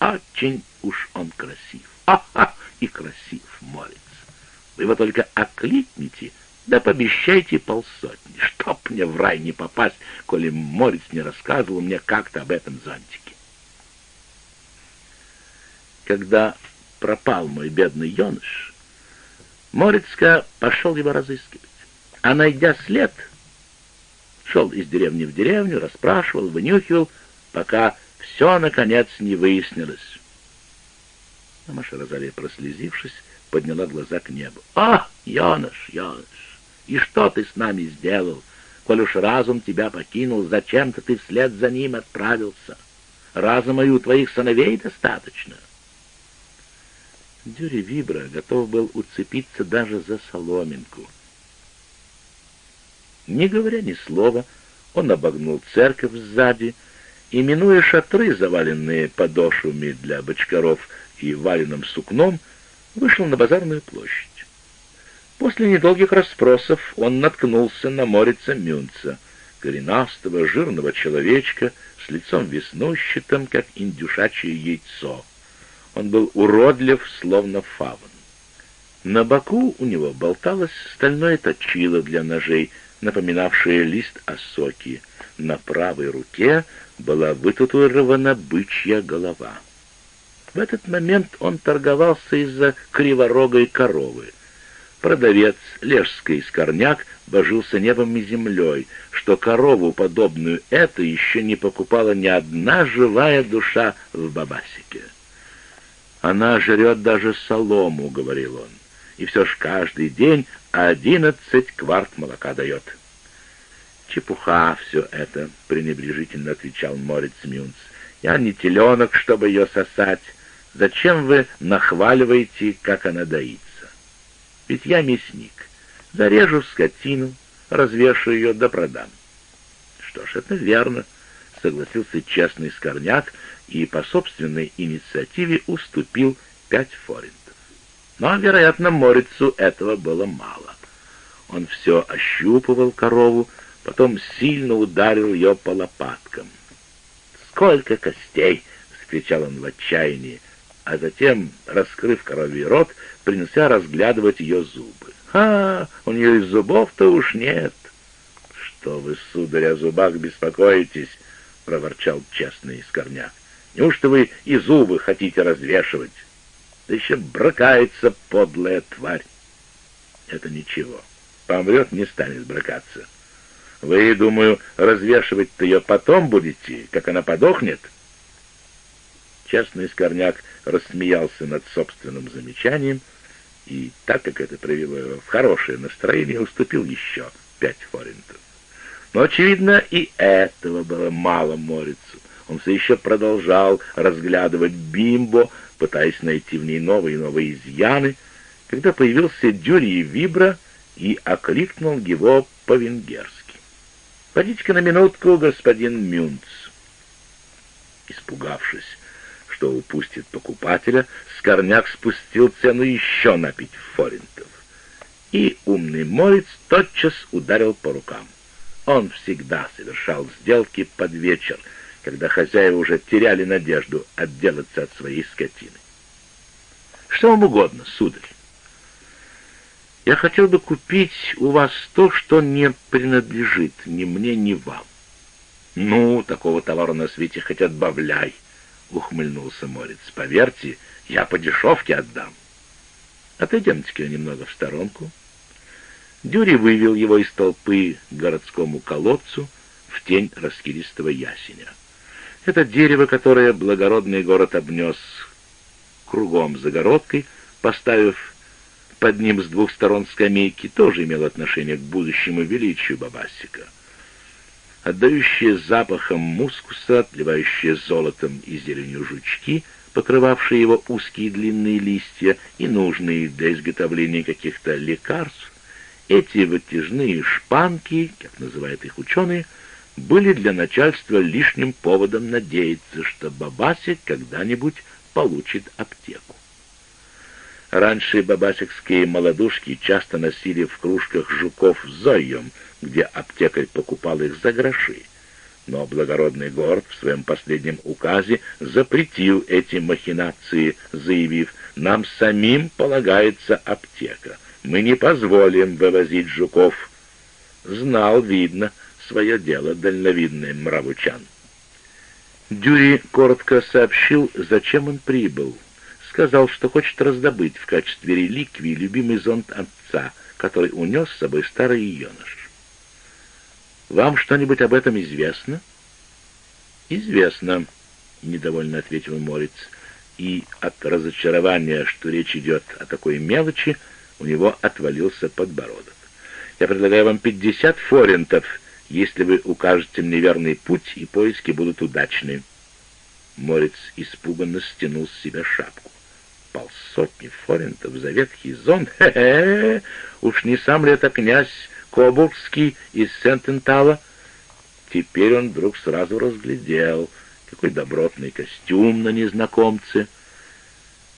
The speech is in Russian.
Очень уж он красив. Ха-ха, и красив, Морец. Вы его только окликните, да пообещайте полсотни, чтоб мне в рай не попасть, коли Морец не рассказывал мне как-то об этом зонтике. Когда пропал мой бедный юнош, Морецка пошел его разыскивать, а, найдя след, шел из деревни в деревню, расспрашивал, вынюхивал, пока все, наконец, не выяснилось. А Маша Розалия, прослезившись, подняла глаза к небу. «А, Йоныш, Йоныш, и что ты с нами сделал? Коль уж разум тебя покинул, зачем-то ты вслед за ним отправился? Разума и у твоих сыновей достаточно». Дюри Вибра готов был уцепиться даже за соломинку. Не говоря ни слова, он обогнул церковь сзади и, минуя шатры, заваленные подошвами для бочкаров и валенным сукном, вышел на базарную площадь. После недолгих расспросов он наткнулся на Морица Мюнца, коренастого, жирного человечка с лицом веснущатым, как индюшачье яйцо. Он был уродлив, словно фавн. На боку у него болталось стальное точило для ножей, напоминавшее лист осоки. На правой руке была вытатуирована бычья голова. В этот момент он торговался из-за криворогой коровы. Продавец, лежский скорняк, божился небом и землей, что корову, подобную это, еще не покупала ни одна живая душа в Бабасике. «Она жрет даже солому», — говорил он, — «и все ж каждый день одиннадцать кварт молока дает». «Чепуха все это», — пренебрежительно отвечал Морец Мюнц. «Я не теленок, чтобы ее сосать. Зачем вы нахваливаете, как она доится? Ведь я мясник. Зарежу скотину, развешу ее да продам». «Что ж, это верно», — согласился честный скорняк и по собственной инициативе уступил пять форинтов. Но, вероятно, Морицу этого было мало. Он все ощупывал корову, потом сильно ударил ее по лопаткам. «Сколько костей!» — вскричал он в отчаянии, а затем, раскрыв коровий рот, принялся разглядывать ее зубы. «А, у нее и зубов-то уж нет!» «Что вы, сударь, о зубах беспокоитесь?» — проворчал честный скорняк. «Неужто вы и зубы хотите развешивать? Да еще бракается подлая тварь!» «Это ничего. Помрет, не станет бракаться. Вы, думаю, развешивать-то ее потом будете, как она подохнет?» Частный скорняк рассмеялся над собственным замечанием и, так как это привело его в хорошее настроение, уступил еще пять форинтов. Но, очевидно, и этого было мало Морицу. Он все еще продолжал разглядывать бимбо, пытаясь найти в ней новые и новые изъяны, когда появился Дюрий Вибра и окликнул его по-венгерски. «Подите-ка на минутку, господин Мюнц». Испугавшись, что упустит покупателя, Скорняк спустил цену еще на пять форинтов. И умный морец тотчас ударил по рукам. Он всегда совершал сделки под вечер, когда хозяева уже теряли надежду отделаться от своей скотины. «Что вам угодно, сударь?» Я хотел бы купить у вас то, что не принадлежит ни мне, ни вам. Ну, такого товара на свете хоть отбавляй, ухмыльнулся Морец. Поверьте, я по дешевке отдам. Отойдемте-ка немного в сторонку. Дюри вывел его из толпы к городскому колодцу в тень раскидистого ясеня. Это дерево, которое благородный город обнес кругом загородкой, поставив под ним с двух сторон скамейки тоже имел отношение к будущему величию Бабасика. Отдающие запахом мускуса, отливающие золотом и зеленью жучки, покрывавшие его узкие длинные листья и нужные для изготовления каких-то лекарств, эти вытяжные шпанки, как называют их ученые, были для начальства лишним поводом надеяться, что Бабасик когда-нибудь получит аптеку. Раньше бабасикские молодушки часто носили в кружках жуков зоем, где аптекарь покупал их за гроши. но благородный город в своем последнем указе запретил эти махинации, заявив, нам самим полагается аптека. Мы не позволим вывозить жуков. Знал, видно, свое дело дальновидный мравучан. Дюри коротко сообщил, зачем он прибыл. Сказал, что хочет раздобыть в качестве реликвии любимый зонт отца, который унес с собой старый юнош. «Вам что-нибудь об этом известно?» «Известно», — недовольно ответил Морец, и от разочарования, что речь идет о такой мелочи, у него отвалился подбородок. «Я предлагаю вам пятьдесят форинтов, если вы укажете мне верный путь, и поиски будут удачны». Морец испуганно стянул с себя шапку. Полсотни форинтов за ветхий зон? Хе-хе! Уж не сам ли это князь Кобургский из Сентентала? Теперь он вдруг сразу разглядел, какой добротный костюм на незнакомце —